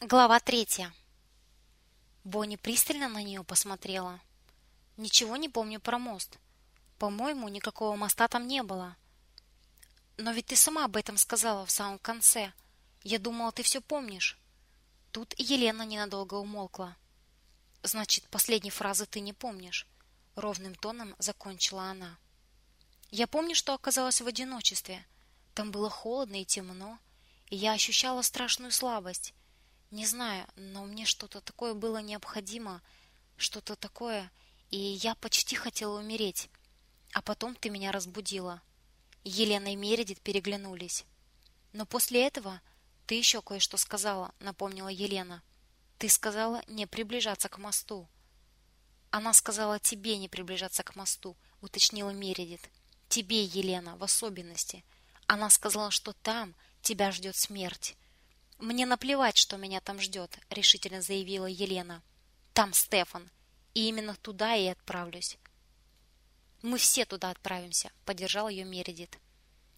Глава третья. Бонни пристально на нее посмотрела. Ничего не помню про мост. По-моему, никакого моста там не было. Но ведь ты сама об этом сказала в самом конце. Я думала, ты все помнишь. Тут Елена ненадолго умолкла. Значит, последней фразы ты не помнишь, ровным тоном закончила она. Я помню, что оказалась в одиночестве. Там было холодно и темно, и я ощущала страшную слабость. Не знаю, но мне что-то такое было необходимо, что-то такое, и я почти хотела умереть. А потом ты меня разбудила. Елена и Мередит переглянулись. Но после этого ты еще кое-что сказала, напомнила Елена. Ты сказала не приближаться к мосту. Она сказала тебе не приближаться к мосту, уточнила Мередит. Тебе, Елена, в особенности. Она сказала, что там тебя ждет смерть. Мне наплевать, что меня там ждет», — решительно заявила Елена. Там Стефан, и именно туда и отправлюсь. Мы все туда отправимся, поддержал ее Мередит.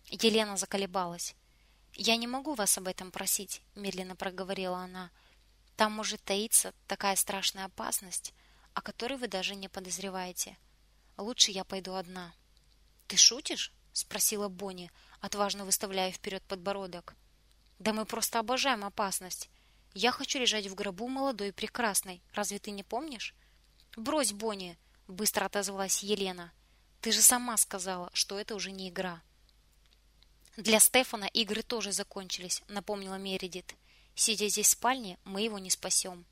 Елена заколебалась. Я не могу вас об этом просить, медленно проговорила она. Там может таиться такая страшная опасность, о которой вы даже не подозреваете. Лучше я пойду одна. Ты шутишь? спросила Бонни, отважно выставляя вперед подбородок. Да мы просто обожаем опасность. Я хочу лежать в гробу молодой и прекрасной. Разве ты не помнишь? Брось, Бонни, быстро отозвалась Елена. Ты же сама сказала, что это уже не игра. Для Стефана игры тоже закончились, напомнила Мередит. Сидя здесь в спальне, мы его не спасем.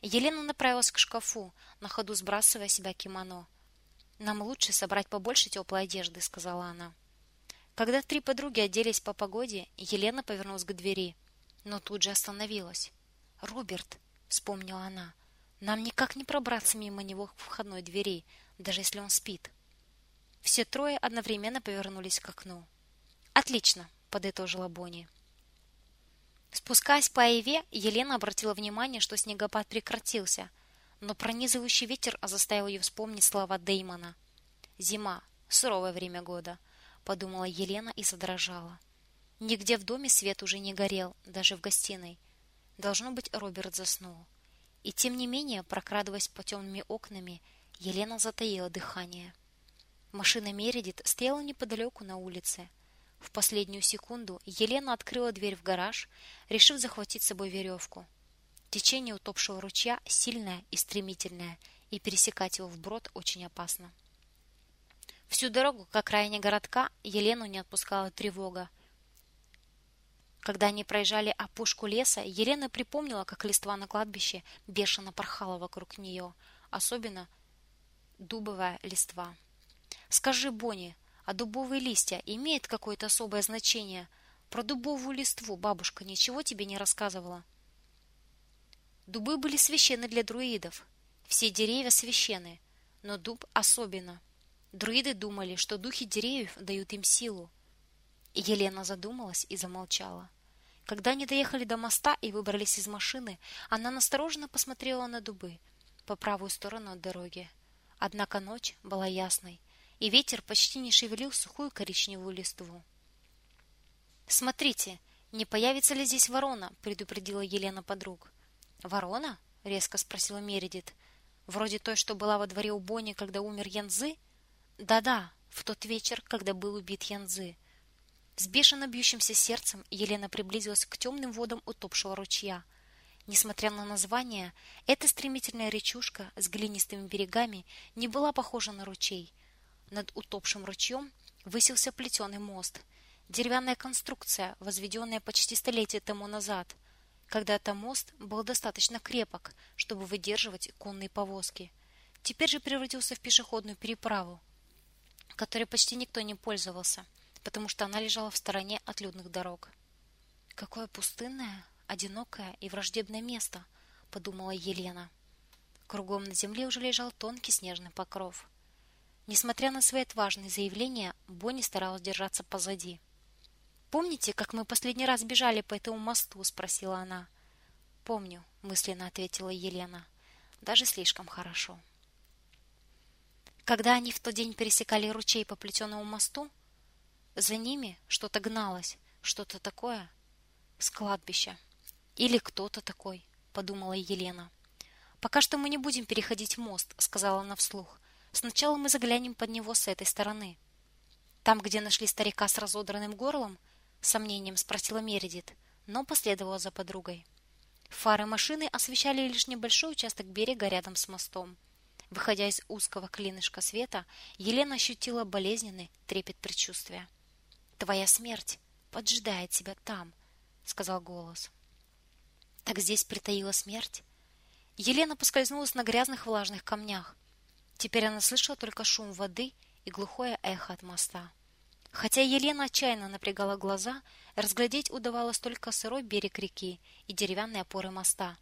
Елена направилась к шкафу, на ходу сбрасывая себя кимоно. Нам лучше собрать побольше теплой одежды, сказала она. Когда три подруги оделись по погоде, Елена повернулась к двери, но тут же остановилась. "Роберт", вспомнила она. "Нам никак не пробраться мимо него к входной двери, даже если он спит". Все трое одновременно повернулись к окну. "Отлично", подытожила Бонни. Спускаясь по Айве, Елена обратила внимание, что снегопад прекратился, но пронизывающий ветер заставил ее вспомнить слова Деймона. Зима суровое время года подумала Елена и задрожала. Нигде в доме свет уже не горел, даже в гостиной. Должно быть, Роберт заснул. И тем не менее, прокрадываясь по темными окнами, Елена затаила дыхание. Машина Мередит стояла неподалеку на улице. В последнюю секунду Елена открыла дверь в гараж, решив захватить с собой веревку. Течение утопшего ручья сильное и стремительное, и пересекать его вброд очень опасно. Всю дорогу к окраине городка Елену не отпускала тревога. Когда они проезжали опушку леса, Елена припомнила, как листва на кладбище бешено порхала вокруг нее, особенно дубовая листва. Скажи, Бонни, а дубовые листья имеют какое-то особое значение? Про дубовую листву бабушка ничего тебе не рассказывала? Дубы были священны для друидов. Все деревья священны, но дуб особенно. Друиды думали, что духи деревьев дают им силу. Елена задумалась и замолчала. Когда они доехали до моста и выбрались из машины, она настороженно посмотрела на дубы по правую сторону от дороги. Однако ночь была ясной, и ветер почти не шевелил сухую коричневую листву. Смотрите, не появится ли здесь ворона, предупредила Елена подруг. Ворона? резко спросила Мередит. Вроде той, что была во дворе у Бонни, когда умер Янзы? Да-да, в тот вечер, когда был убит Янзы. С бешено бьющимся сердцем Елена приблизилась к темным водам утопшего ручья. Несмотря на название, эта стремительная речушка с глинистыми берегами не была похожа на ручей. Над утопшим ручьем высился плетеный мост, деревянная конструкция, возведенная почти столетие тому назад. Когда-то мост был достаточно крепок, чтобы выдерживать конные повозки. Теперь же превратился в пешеходную переправу, которой почти никто не пользовался, потому что она лежала в стороне от людных дорог. Какое пустынное, одинокое и враждебное место, подумала Елена. Кругом на земле уже лежал тонкий снежный покров. Несмотря на свои отважные заявления, Бонни старалась держаться позади. Помните, как мы последний раз бежали по этому мосту, спросила она. Помню, мысленно ответила Елена. Даже слишком хорошо. Когда они в тот день пересекали ручей по плетеному мосту, за ними что-то гналось, что-то такое с кладбища. Или кто-то такой, подумала Елена. Пока что мы не будем переходить мост, сказала она вслух. Сначала мы заглянем под него с этой стороны. Там, где нашли старика с разодранным горлом, сомнением спросила Мередит, но последовала за подругой. Фары машины освещали лишь небольшой участок берега рядом с мостом. Выходя из узкого клинышка света, Елена ощутила болезненный трепет предчувствия. «Твоя смерть поджидает тебя там», — сказал голос. «Так здесь притаила смерть?» Елена поскользнулась на грязных влажных камнях. Теперь она слышала только шум воды и глухое эхо от моста. Хотя Елена отчаянно напрягала глаза, разглядеть удавалось только сырой берег реки и деревянные опоры моста.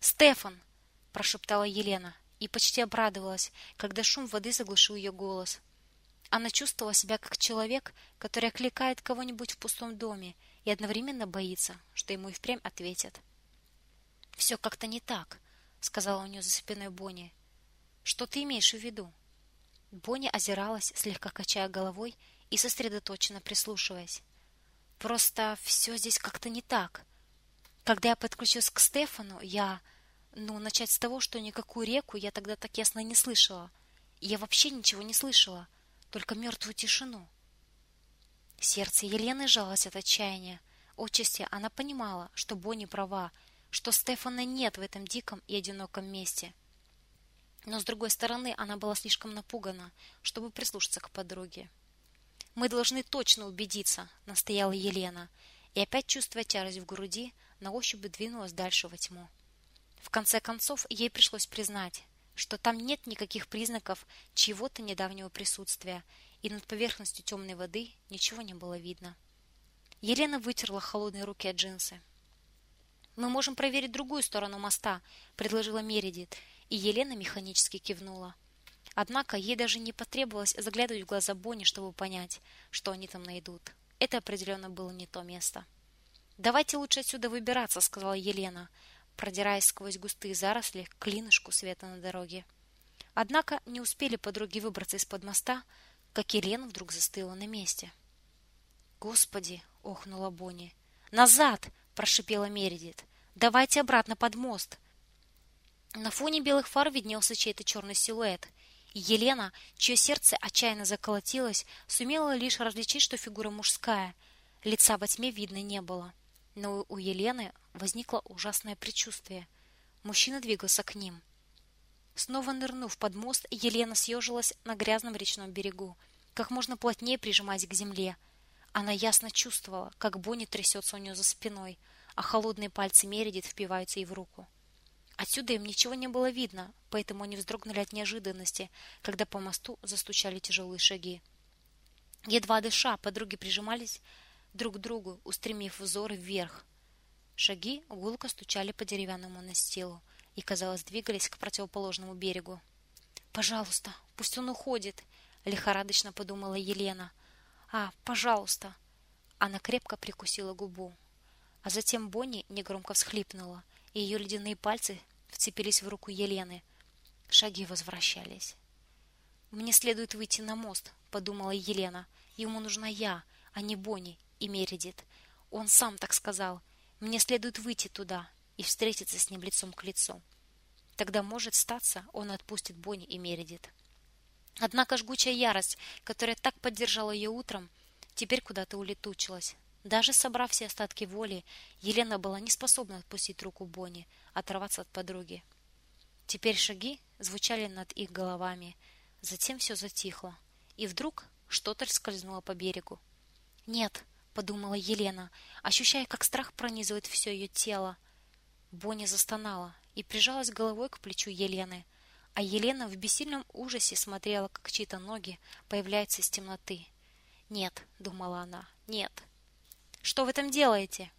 "Стефан!" прошептала Елена и почти обрадовалась, когда шум воды заглушил ее голос. Она чувствовала себя как человек, который окликает кого-нибудь в пустом доме и одновременно боится, что ему и впрямь ответят. «Все как-то не так, сказала у нее за спиной Бонни. Что ты имеешь в виду? Бонни озиралась, слегка качая головой и сосредоточенно прислушиваясь. Просто все здесь как-то не так. Когда я подключилась к Стефану, я, ну, начать с того, что никакую реку я тогда так ясно не слышала. Я вообще ничего не слышала, только мертвую тишину. Сердце Елены сжалось от отчаяния. Отчасти она понимала, что Бонни права, что Стефана нет в этом диком и одиноком месте. Но с другой стороны, она была слишком напугана, чтобы прислушаться к подруге. Мы должны точно убедиться, настояла Елена, и опять чувствуя тяжесть в груди, на ощупь двинулась дальше во тьму. В конце концов, ей пришлось признать, что там нет никаких признаков чьего-то недавнего присутствия, и над поверхностью темной воды ничего не было видно. Елена вытерла холодные руки от джинсы. Мы можем проверить другую сторону моста, предложила Мередит, и Елена механически кивнула. Однако ей даже не потребовалось заглядывать в глаза Бонни, чтобы понять, что они там найдут. Это определенно было не то место. Давайте лучше отсюда выбираться, сказала Елена, продираясь сквозь густые заросли к клинышку света на дороге. Однако не успели подруги выбраться из-под моста, как Елена вдруг застыла на месте. "Господи", охнула Бонни. "Назад!" прошипела Мередит. "Давайте обратно под мост". На фоне белых фар виднелся чей-то черный силуэт. Елена, чье сердце отчаянно заколотилось, сумела лишь различить, что фигура мужская. Лица во тьме видно не было. Но у Елены возникло ужасное предчувствие. Мужчина двигался к ним. Снова нырнув под мост, Елена съежилась на грязном речном берегу, как можно плотнее прижимаясь к земле. Она ясно чувствовала, как Бонни трясется у нее за спиной, а холодные пальцы Мередит впиваются ей в руку. Отсюда им ничего не было видно, поэтому они вздрогнули от неожиданности, когда по мосту застучали тяжелые шаги. Едва дыша, подруги прижимались друг к другу, устремив взоры вверх. Шаги гулко стучали по деревянному настилу и, казалось, двигались к противоположному берегу. Пожалуйста, пусть он уходит, лихорадочно подумала Елена. А, пожалуйста. Она крепко прикусила губу, а затем Бонни негромко всхлипнула и ее ледяные пальцы вцепились в руку Елены. Шаги возвращались. Мне следует выйти на мост, подумала Елена. Ему нужна я, а не Бонни и Мередит. Он сам так сказал. Мне следует выйти туда и встретиться с ним лицом к лицу. Тогда может статься, он отпустит Бонни и Мередит. Однако жгучая ярость, которая так поддержала ее утром, теперь куда-то улетучилась. Даже собрав все остатки воли, Елена была не способна отпустить руку Бонни, оторваться от подруги. Теперь шаги звучали над их головами, затем все затихло, и вдруг что-то скользнуло по берегу. "Нет", подумала Елена, ощущая, как страх пронизывает все ее тело. Бонни застонала и прижалась головой к плечу Елены, а Елена в бессильном ужасе смотрела, как чьи-то ноги появляются из темноты. "Нет", думала она. "Нет". Что вы там делаете?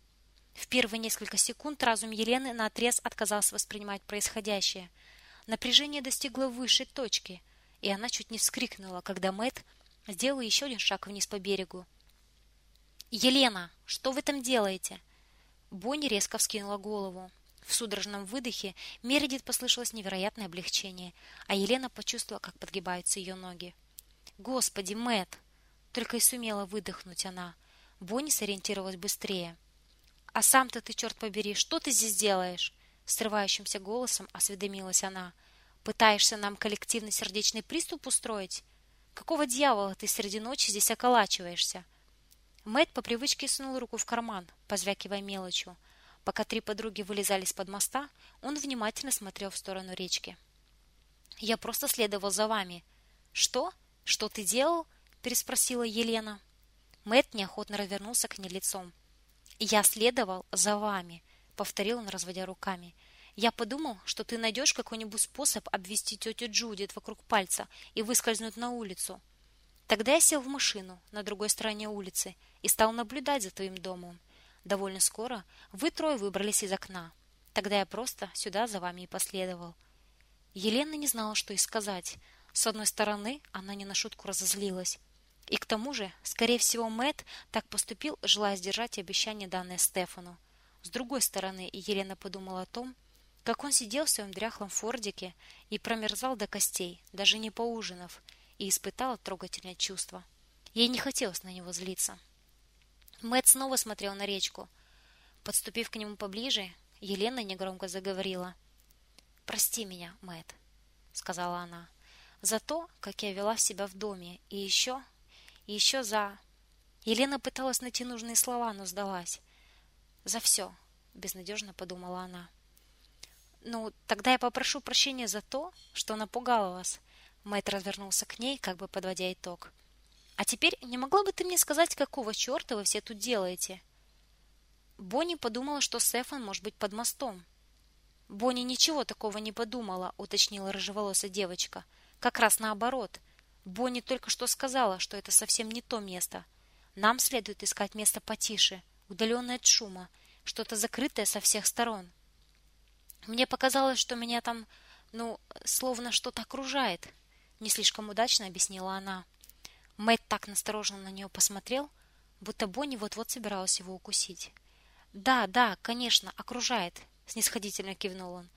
В первые несколько секунд разум Елены наотрез отказался воспринимать происходящее. Напряжение достигло высшей точки, и она чуть не вскрикнула, когда Мэт сделал еще один шаг вниз по берегу. Елена, что вы там делаете? Бонни резко вскинула голову. В судорожном выдохе Мередит послышалось невероятное облегчение, а Елена почувствовала, как подгибаются ее ноги. Господи, Мэт, только и сумела выдохнуть она. Бонни сориентировалась быстрее. А сам-то ты, черт побери, что ты здесь делаешь? Срывающимся голосом осведомилась она. Пытаешься нам коллективный сердечный приступ устроить? Какого дьявола ты среди ночи здесь околачиваешься? Мэт по привычке сунул руку в карман, позвякивая мелочью. Пока три подруги вылезали из-под моста, он внимательно смотрел в сторону речки. Я просто следовал за вами. Что? Что ты делал? переспросила Елена. Мэт неохотно развернулся к ней лицом. Я следовал за вами, повторил он, разводя руками. Я подумал, что ты найдешь какой-нибудь способ обвести тетю Джудит вокруг пальца и выскользнуть на улицу. Тогда я сел в машину на другой стороне улицы и стал наблюдать за твоим домом. Довольно скоро вы трое выбрались из окна. Тогда я просто сюда за вами и последовал. Елена не знала, что и сказать. С одной стороны, она не на шутку разозлилась. И к тому же, скорее всего, Мэт так поступил, желая сдержать обещание данное Стефану. С другой стороны, Елена подумала о том, как он сидел в своем дряхлом фордике и промерзал до костей, даже не поужинав, и испытала трогательное чувство. Ей не хотелось на него злиться. Мэт снова смотрел на речку. Подступив к нему поближе, Елена негромко заговорила. «Прости меня, Мэт, сказала она, — «за то, как я вела себя в доме, и еще, и еще за...» Елена пыталась найти нужные слова, но сдалась. «За все», — безнадежно подумала она. «Ну, тогда я попрошу прощения за то, что напугала вас». Мэтт развернулся к ней, как бы подводя итог. «А теперь не могла бы ты мне сказать, какого черта вы все тут делаете?» Бонни подумала, что Стефан может быть под мостом. Бонни ничего такого не подумала, уточнила рыжеволосая девочка. Как раз наоборот. Бонни только что сказала, что это совсем не то место. Нам следует искать место потише, удаленное от шума, что-то закрытое со всех сторон. Мне показалось, что меня там, ну, словно что-то окружает. Не слишком удачно объяснила она. Мэтт так настороженно на нее посмотрел, будто Бонни вот-вот собиралась его укусить. Да, да, конечно, окружает, снисходительно кивнул он.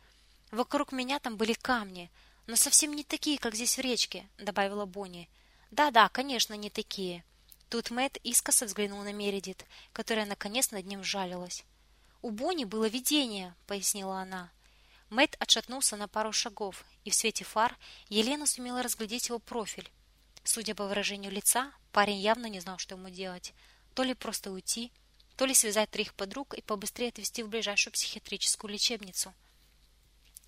Вокруг меня там были камни, но совсем не такие, как здесь в речке, добавила Бонни. Да-да, конечно, не такие. Тут Мэтт искоса взглянул на Мередит, которая наконец над ним жалилась. У Бонни было видение, пояснила она. Мэтт отшатнулся на пару шагов, и в свете фар Елена сумела разглядеть его профиль. Судя по выражению лица, парень явно не знал, что ему делать: то ли просто уйти, то ли связать троих подруг и побыстрее отвезти в ближайшую психиатрическую лечебницу.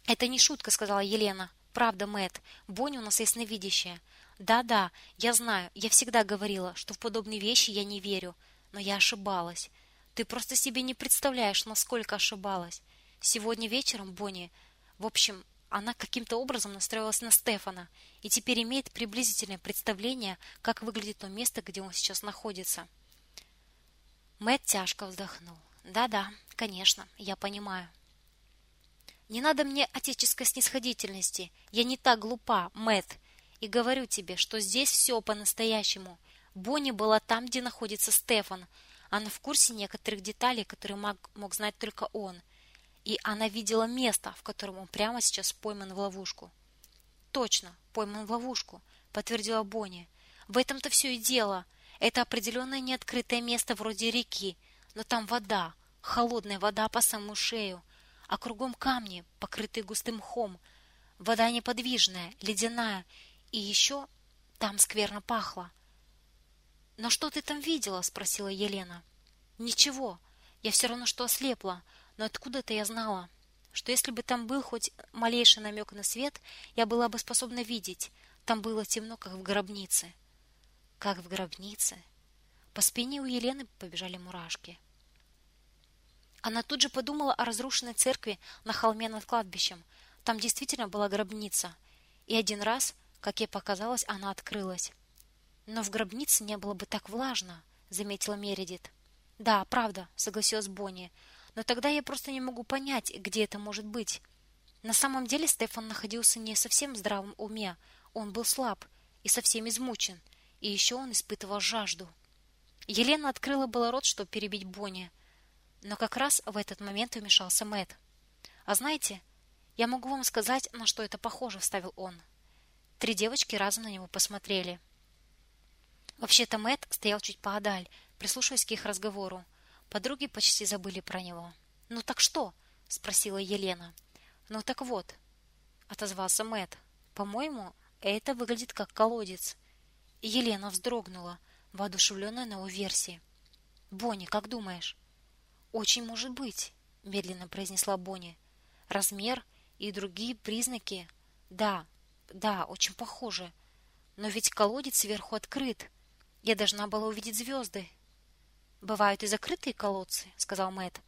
Это не шутка, сказала Елена. Правда, Мэтт, Бонни у нас ясновидящая. Да-да, я знаю, я всегда говорила, что в подобные вещи я не верю, но я ошибалась. Ты просто себе не представляешь, насколько ошибалась. Сегодня вечером Бонни, в общем, она каким-то образом настроилась на Стефана и теперь имеет приблизительное представление, как выглядит то место, где он сейчас находится. Мэт тяжко вздохнул. Да-да, конечно, я понимаю. Не надо мне отеческой снисходительности. Я не так глупа, Мэт, и говорю тебе, что здесь все по-настоящему. Бонни была там, где находится Стефан. Она в курсе некоторых деталей, которые мог, мог знать только он и она видела место, в котором он прямо сейчас пойман в ловушку. Точно, пойман в ловушку, подтвердила Бонни. В этом-то все и дело. Это определенное неоткрытое место вроде реки, но там вода, холодная вода по самую шею, а кругом камни, покрытые густым мхом. Вода неподвижная, ледяная, и еще там скверно пахло. Но что ты там видела? спросила Елена. Ничего. Я все равно что ослепла но откуда-то я знала, что если бы там был хоть малейший намек на свет, я была бы способна видеть. Там было темно, как в гробнице. Как в гробнице. По спине у Елены побежали мурашки. Она тут же подумала о разрушенной церкви на холме над кладбищем. Там действительно была гробница, и один раз, как ей показалось, она открылась. Но в гробнице не было бы так влажно, заметила Мередит. Да, правда, согласилась Бонни но тогда я просто не могу понять, где это может быть. На самом деле Стефан находился не совсем в здравом уме, он был слаб и совсем измучен, и еще он испытывал жажду. Елена открыла было рот, чтобы перебить Бонни, но как раз в этот момент вмешался Мэт. А знаете, я могу вам сказать, на что это похоже, вставил он. Три девочки разом на него посмотрели. Вообще-то Мэт стоял чуть поодаль, прислушиваясь к их разговору. Подруги почти забыли про него. «Ну так что?» — спросила Елена. «Ну так вот», — отозвался Мэт. «По-моему, это выглядит как колодец». Елена вздрогнула, воодушевленная новой версией. «Бонни, как думаешь?» «Очень может быть», — медленно произнесла Бонни. «Размер и другие признаки. Да, да, очень похожи. Но ведь колодец сверху открыт. Я должна была увидеть звезды». «Бывают и закрытые колодцы», — сказал Мэт.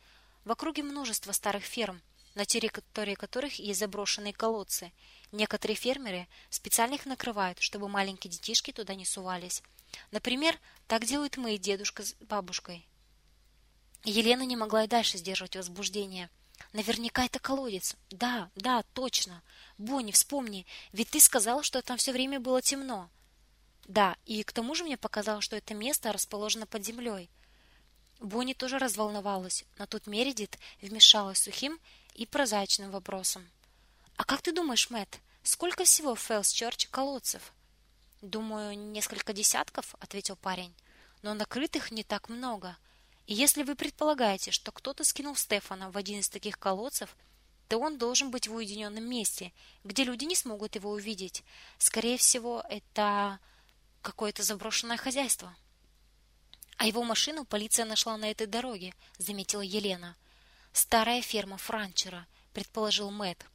«В округе множество старых ферм, на территории которых есть заброшенные колодцы. Некоторые фермеры специально их накрывают, чтобы маленькие детишки туда не сувались. Например, так делают мои дедушка с бабушкой. Елена не могла и дальше сдерживать возбуждение. Наверняка это колодец. Да, да, точно. Бонни, вспомни, ведь ты сказала, что там все время было темно. Да, и к тому же мне показалось, что это место расположено под землей. Бонни тоже разволновалась, но тут Мередит вмешалась сухим и прозаичным вопросом. А как ты думаешь, Мэт, сколько всего в Фэлс-Чёрч колодцев? Думаю, несколько десятков, ответил парень. Но накрытых не так много. И если вы предполагаете, что кто-то скинул Стефана в один из таких колодцев, то он должен быть в уединенном месте, где люди не смогут его увидеть. Скорее всего, это какое-то заброшенное хозяйство. А его машину полиция нашла на этой дороге, заметила Елена. Старая ферма Франчера, предположил Мэт.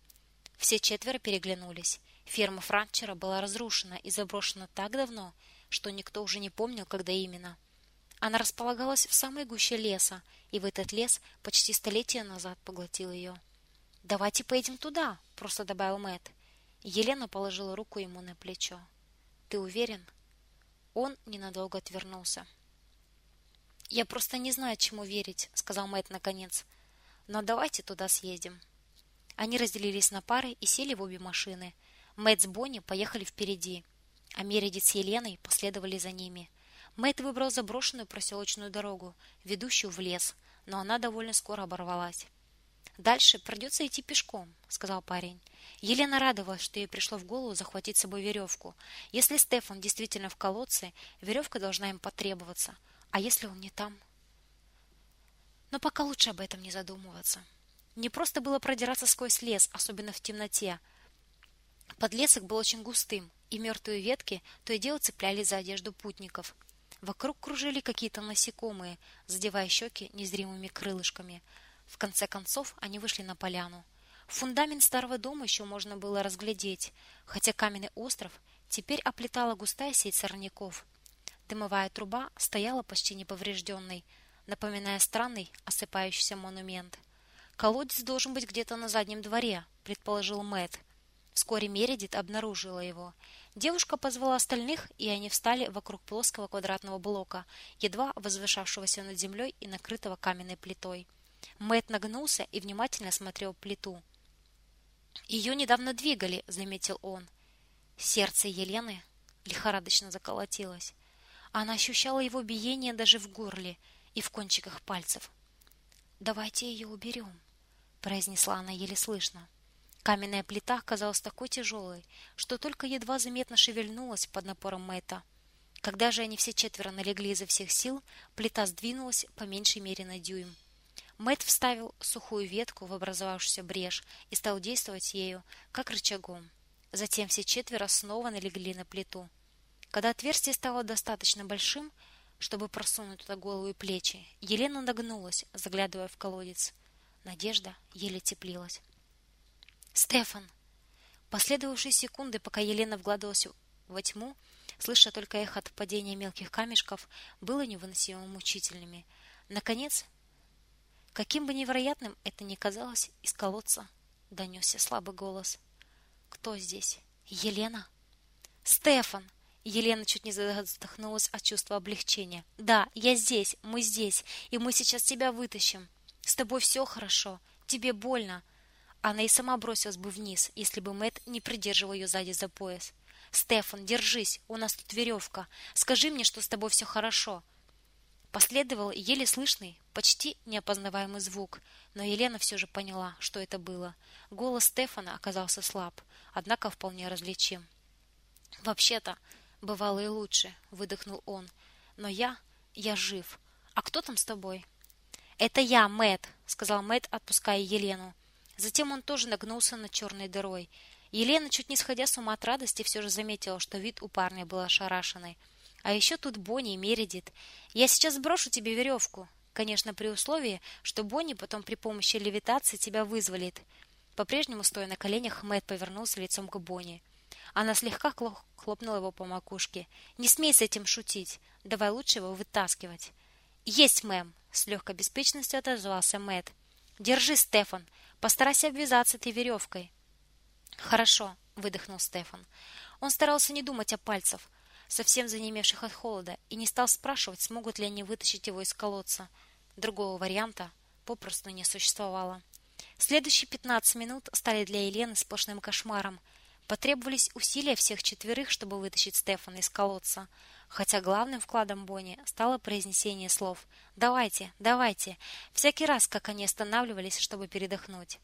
Все четверо переглянулись. Ферма Франчера была разрушена и заброшена так давно, что никто уже не помнил, когда именно. Она располагалась в самой гуще леса, и в этот лес почти столетия назад поглотил ее. Давайте поедем туда, просто добавил Мэт. Елена положила руку ему на плечо. Ты уверен? Он ненадолго отвернулся. Я просто не знаю, чему верить, сказал Мэт наконец. Но давайте туда съездим. Они разделились на пары и сели в обе машины. Мэт с Бонни поехали впереди, а Мередит с Еленой последовали за ними. Мэт выбрал заброшенную проселочную дорогу, ведущую в лес, но она довольно скоро оборвалась. Дальше придется идти пешком, сказал парень. Елена радовалась, что ей пришло в голову захватить с собой веревку. Если Стефан действительно в колодце, веревка должна им потребоваться. А если он не там? Но пока лучше об этом не задумываться. Не просто было продираться сквозь лес, особенно в темноте. Подлесок был очень густым, и мертвые ветки то и дело цеплялись за одежду путников. Вокруг кружили какие-то насекомые, задевая щеки незримыми крылышками. В конце концов они вышли на поляну. Фундамент старого дома еще можно было разглядеть, хотя каменный остров теперь оплетала густая сеть сорняков. Дымовая труба стояла почти неповрежденной, напоминая странный осыпающийся монумент. Колодец должен быть где-то на заднем дворе, предположил Мэт. Вскоре Мередит обнаружила его. Девушка позвала остальных, и они встали вокруг плоского квадратного блока, едва возвышавшегося над землей и накрытого каменной плитой. Мэт нагнулся и внимательно смотрел плиту. Ее недавно двигали, заметил он. Сердце Елены лихорадочно заколотилось. Она ощущала его биение даже в горле и в кончиках пальцев. Давайте ее уберем», — произнесла она еле слышно. Каменная плита казалась такой тяжелой, что только едва заметно шевельнулась под напором Мэта. Когда же они все четверо налегли изо всех сил, плита сдвинулась по меньшей мере на дюйм. Мэт вставил сухую ветку в образовавшуюся брешь и стал действовать ею, как рычагом. Затем все четверо снова налегли на плиту. Когда отверстие стало достаточно большим, чтобы просунуть туда голову и плечи, Елена нагнулась, заглядывая в колодец. Надежда еле теплилась. Стефан. Последовавшие секунды, пока Елена вглядывалась во тьму, слыша только эхо от падения мелких камешков, было невыносимо мучительными. Наконец, каким бы невероятным это ни казалось, из колодца донесся слабый голос. Кто здесь? Елена? Стефан. Елена чуть не задохнулась от чувства облегчения. Да, я здесь, мы здесь, и мы сейчас тебя вытащим. С тобой все хорошо. Тебе больно. Она и сама бросилась бы вниз, если бы Мэт не придерживал ее сзади за пояс. Стефан, держись, у нас тут веревка. Скажи мне, что с тобой все хорошо. Последовал еле слышный, почти неопознаваемый звук, но Елена все же поняла, что это было. Голос Стефана оказался слаб, однако вполне различим. Вообще-то, бывало и лучше, выдохнул он. Но я, я жив. А кто там с тобой? Это я, Мэт, сказал Мэт, отпуская Елену. Затем он тоже нагнулся над черной дырой. Елена, чуть не сходя с ума от радости, все же заметила, что вид у парня был ошарашенный. А еще тут Бонни и Мередит. Я сейчас сброшу тебе веревку. Конечно, при условии, что Бонни потом при помощи левитации тебя вызволит. По-прежнему, стоя на коленях, Мэт повернулся лицом к Бонни. Она слегка хлопнула его по макушке. «Не смей с этим шутить. Давай лучше его вытаскивать». «Есть, мэм!» — с легкой беспечностью отозвался Мэт. «Держи, Стефан. Постарайся обвязаться этой веревкой». «Хорошо», — выдохнул Стефан. Он старался не думать о пальцах, совсем занемевших от холода, и не стал спрашивать, смогут ли они вытащить его из колодца. Другого варианта попросту не существовало. Следующие пятнадцать минут стали для Елены сплошным кошмаром. Потребовались усилия всех четверых, чтобы вытащить Стефана из колодца, хотя главным вкладом Бонни стало произнесение слов «Давайте, давайте», всякий раз, как они останавливались, чтобы передохнуть.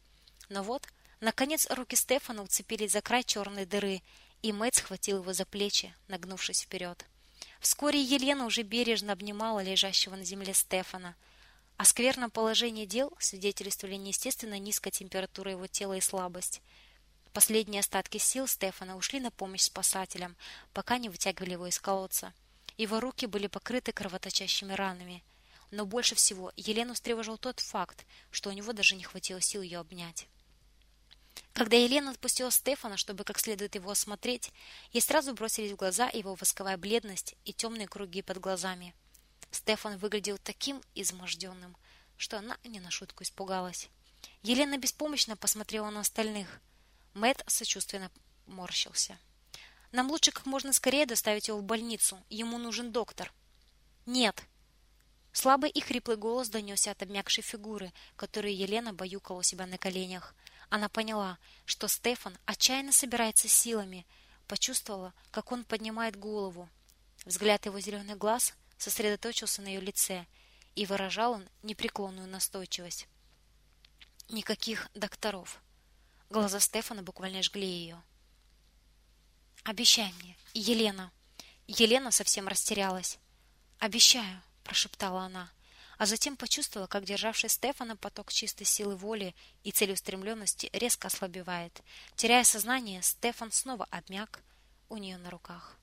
Но вот, наконец, руки Стефана уцепились за край черной дыры, и Мэтт схватил его за плечи, нагнувшись вперед. Вскоре Елена уже бережно обнимала лежащего на земле Стефана. О скверном положении дел свидетельствовали неестественно низкая температура его тела и слабость. Последние остатки сил Стефана ушли на помощь спасателям, пока не вытягивали его из колодца. Его руки были покрыты кровоточащими ранами. Но больше всего Елену встревожил тот факт, что у него даже не хватило сил ее обнять. Когда Елена отпустила Стефана, чтобы как следует его осмотреть, ей сразу бросились в глаза его восковая бледность и темные круги под глазами. Стефан выглядел таким изможденным, что она не на шутку испугалась. Елена беспомощно посмотрела на остальных. Мэт сочувственно морщился. Нам лучше как можно скорее доставить его в больницу. Ему нужен доктор. Нет. Слабый и хриплый голос донесся от обмякшей фигуры, которую Елена баюкала у себя на коленях. Она поняла, что Стефан отчаянно собирается силами, почувствовала, как он поднимает голову. Взгляд его зеленых глаз сосредоточился на ее лице, и выражал он непреклонную настойчивость. Никаких докторов. Глаза Стефана буквально жгли ее. Обещай мне, Елена. Елена совсем растерялась. Обещаю, прошептала она а затем почувствовала, как державший Стефана поток чистой силы воли и целеустремленности резко ослабевает. Теряя сознание, Стефан снова обмяк у нее на руках.